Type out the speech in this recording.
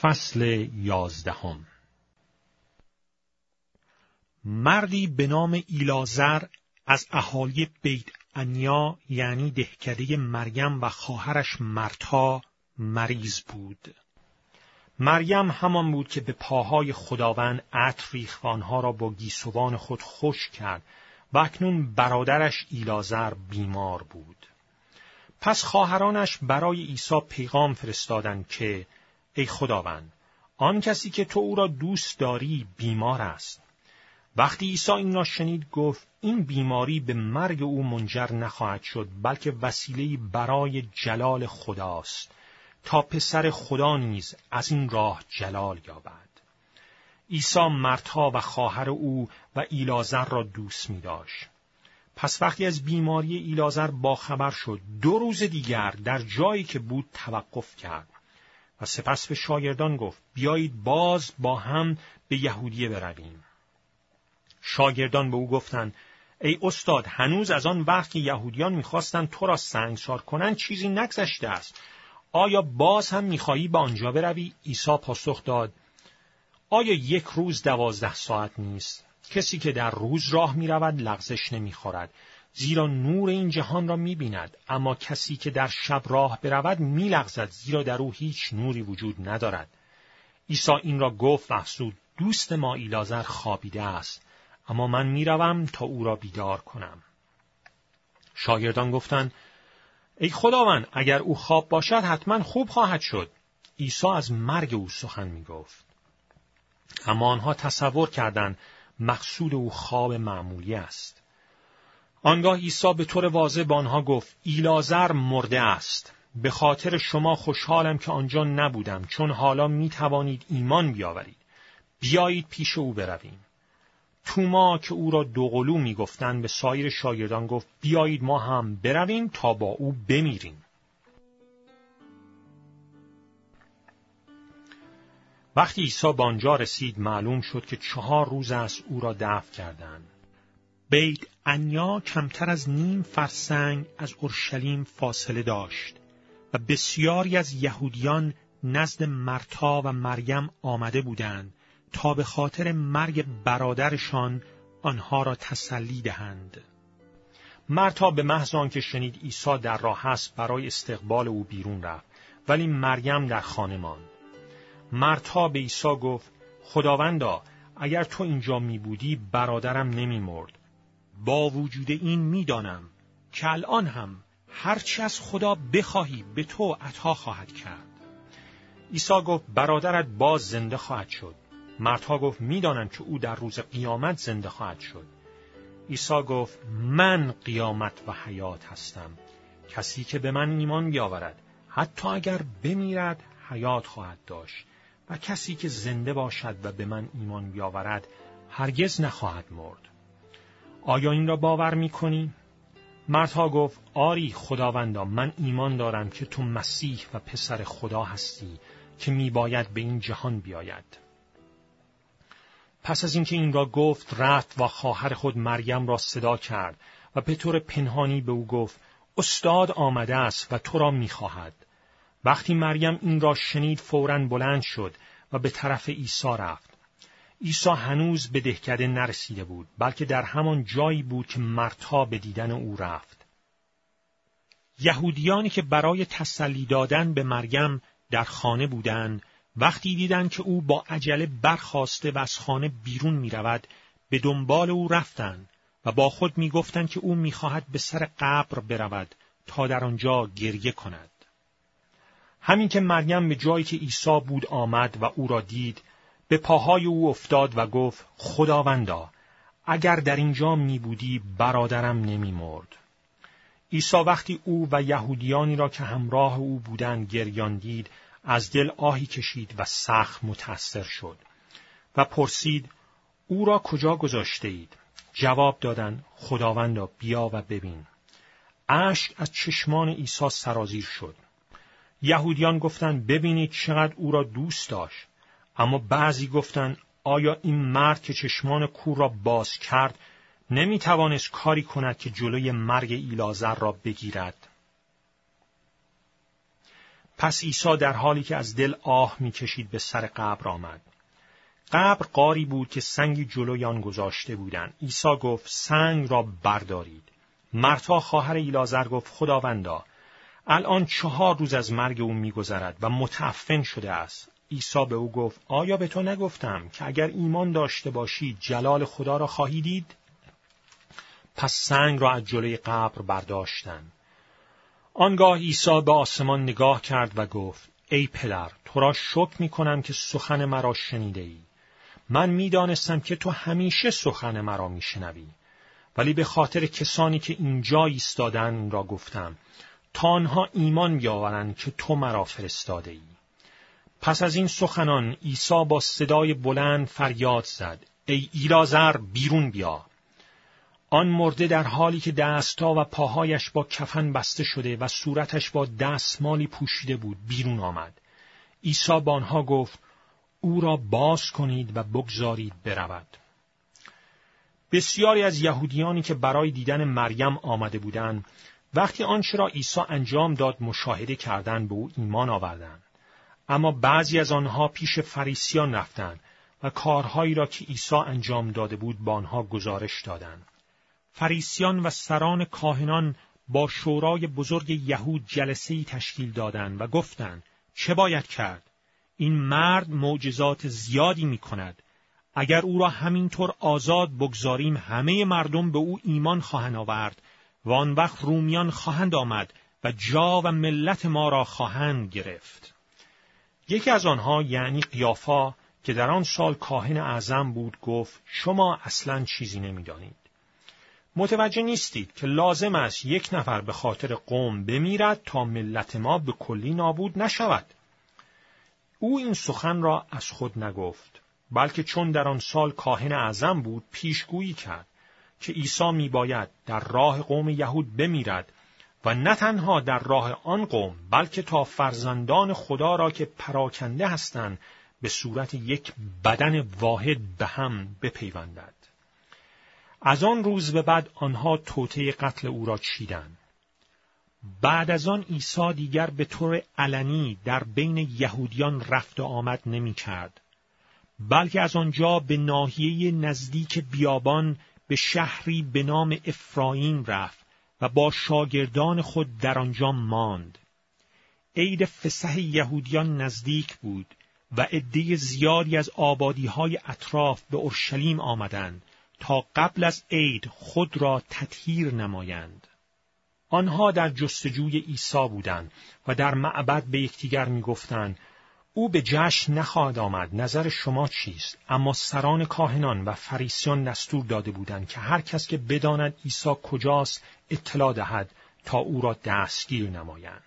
فصل یازدهم مردی به نام ایلازر از اهالی بیت انیا یعنی دهکده مریم و خواهرش مرتا مریض بود. مریم همان بود که به پاهای خداوند عطر ریخت را با گیسوان خود خوش کرد و اکنون برادرش ایلازر بیمار بود. پس خواهرانش برای عیسی پیغام فرستادند که ای خداوند آن کسی که تو او را دوست داری بیمار است. وقتی عیسی این را شنید گفت این بیماری به مرگ او منجر نخواهد شد بلکه وسیله برای جلال خداست. تا پسر خدا نیز از این راه جلال یابد. عیسی مرتا و خواهر او و ایلازر را دوست می داشت. پس وقتی از بیماری ایلازر باخبر شد دو روز دیگر در جایی که بود توقف کرد. و سپس به شاگردان گفت بیایید باز با هم به یهودیه برویم. شاگردان به او گفتند ای استاد هنوز از آن وقت که یهودیان می‌خواستند تو را سنگسار کنند چیزی نگذشته است. آیا باز هم می‌خواهی به آنجا بروی؟ عیسی پاسخ داد آیا یک روز دوازده ساعت نیست؟ کسی که در روز راه می‌رود لغزش نمی‌خورد. زیرا نور این جهان را می بیند اما کسی که در شب راه برود می لغزد زیرا در او هیچ نوری وجود ندارد. عیسی این را گفت و دوست ما ایلازر خوابیده است. اما من می‌روم تا او را بیدار کنم. شاگردان گفتند ای خداوند اگر او خواب باشد حتما خوب خواهد شد. عیسی از مرگ او سخن می گفت اما آنها تصور کردند مقصود او خواب معمولی است. آنگاه عیسی به طور واضح به آنها گفت ایلازر مرده است. به خاطر شما خوشحالم که آنجا نبودم چون حالا می توانید ایمان بیاورید. بیایید پیش او برویم. توما که او را دوقلو می گفتن به سایر شاگردان گفت بیایید ما هم برویم تا با او بمیریم. وقتی عیسی به آنجا رسید معلوم شد که چهار روز است او را دفع کردند. بیت انیا کمتر از نیم فرسنگ از اورشلیم فاصله داشت و بسیاری از یهودیان نزد مرتا و مریم آمده بودند تا به خاطر مرگ برادرشان آنها را تسلی دهند. مرتا به محض آنکه شنید عیسی در راه است برای استقبال او بیرون رفت ولی مریم در خانه ماند. مرتا به عیسی گفت خداوندا اگر تو اینجا می بودی برادرم نمی مرد. با وجود این می‌دانم که الان هم هرچی از خدا بخواهی به تو عطا خواهد کرد. عیسی گفت برادرت باز زنده خواهد شد. مردها گفت می‌دانم که او در روز قیامت زنده خواهد شد. عیسی گفت من قیامت و حیات هستم. کسی که به من ایمان بیاورد حتی اگر بمیرد حیات خواهد داشت و کسی که زنده باشد و به من ایمان بیاورد هرگز نخواهد مرد. آیا این را باور می کنی؟ گفت آری خداوندا من ایمان دارم که تو مسیح و پسر خدا هستی که می باید به این جهان بیاید. پس از اینکه این را گفت رفت و خواهر خود مریم را صدا کرد و به طور پنهانی به او گفت استاد آمده است و تو را می‌خواهد. وقتی مریم این را شنید فورا بلند شد و به طرف عیسی رفت. عیسی هنوز به دهکده نرسیده بود بلکه در همان جایی بود که مرتا به دیدن او رفت یهودیانی که برای تسلی دادن به مریم در خانه بودند وقتی دیدند که او با عجله برخواسته و از خانه بیرون می رود به دنبال او رفتند و با خود می گفتند که او می‌خواهد به سر قبر برود تا در آنجا گریه کند. همین که مریم به جایی که عیسی بود آمد و او را دید به پاهای او افتاد و گفت خداوندا اگر در اینجا می بودی برادرم نمی مرد. عیسی وقتی او و یهودیانی را که همراه او بودند گریان دید از دل آهی کشید و سخت متأثر شد و پرسید او را کجا گذاشته اید؟ جواب دادند خداوندا بیا و ببین. اشک از چشمان عیسی سرازیر شد. یهودیان گفتند ببینید چقدر او را دوست داشت. اما بعضی گفتند آیا این مرد که چشمان کور را باز کرد نمی توانست کاری کند که جلوی مرگ ایلازر را بگیرد؟ پس عیسی در حالی که از دل آه می‌کشید به سر قبر آمد. قبر قاری بود که سنگی جلوی آن گذاشته بودند. عیسی گفت سنگ را بردارید. مرتا خواهر ایلازر گفت خداوندا الان چهار روز از مرگ او میگذرد و متعفن شده است. عیسی به او گفت آیا به تو نگفتم که اگر ایمان داشته باشی جلال خدا را خواهی دید؟ پس سنگ را از جلوی قبر برداشتند. آنگاه عیسی به آسمان نگاه کرد و گفت ای پدر تو را شکر می کنم که سخن مرا شنیده ای. من می‌دانستم که تو همیشه سخن مرا میشنوی ولی به خاطر کسانی که اینجا ایستادن را گفتم تا آنها ایمان بیاورند که تو مرا فرستاده ای. پس از این سخنان عیسی با صدای بلند فریاد زد ای ایلازر بیرون بیا آن مرده در حالی که دستا و پاهایش با کفن بسته شده و صورتش با دستمالی پوشیده بود بیرون آمد. عیسی با آنها گفت او را باز کنید و بگذارید برود. بسیاری از یهودیانی که برای دیدن مریم آمده بودند وقتی آنچه را عیسی انجام داد مشاهده کردند به او ایمان آوردند اما بعضی از آنها پیش فریسیان رفتند و کارهایی را که عیسی انجام داده بود با آنها گزارش دادند. فریسیان و سران کاهنان با شورای بزرگ یهود جلسه تشکیل دادند و گفتند چه باید کرد؟ این مرد معجزات زیادی می کند اگر او را همینطور آزاد بگذاریم همه مردم به او ایمان خواهند آورد و آن وقت رومیان خواهند آمد و جا و ملت ما را خواهند گرفت. یکی از آنها یعنی قیافا که در آن سال کاهن اعظم بود گفت شما اصلا چیزی نمی‌دانید. متوجه نیستید که لازم است یک نفر به خاطر قوم بمیرد تا ملت ما به کلی نابود نشود. او این سخن را از خود نگفت بلکه چون در آن سال کاهن اعظم بود پیشگویی کرد که عیسی میباید در راه قوم یهود بمیرد و نه تنها در راه آن قوم بلکه تا فرزندان خدا را که پراکنده هستند به صورت یک بدن واحد به هم بپیوندد. از آن روز به بعد آنها توطه قتل او را چیدند. بعد از آن عیسی دیگر به طور علنی در بین یهودیان رفت و آمد نمی کرد. بلکه از آنجا به ناحیه نزدیک بیابان به شهری به نام افرایم رفت و با شاگردان خود در آنجا ماند. عید فسح یهودیان نزدیک بود و عده زیادی از آبادی های اطراف به اورشلیم آمدند تا قبل از عید خود را تطهیر نمایند. آنها در جستجوی عیسی بودند و در معبد به یکدیگر می‌گفتند او به جشن نخواهد آمد. نظر شما چیست؟ اما سران کاهنان و فریسیان دستور داده بودند که هر کس که بداند عیسی کجاست اطلاع دهد تا او را دستگیر نمایند.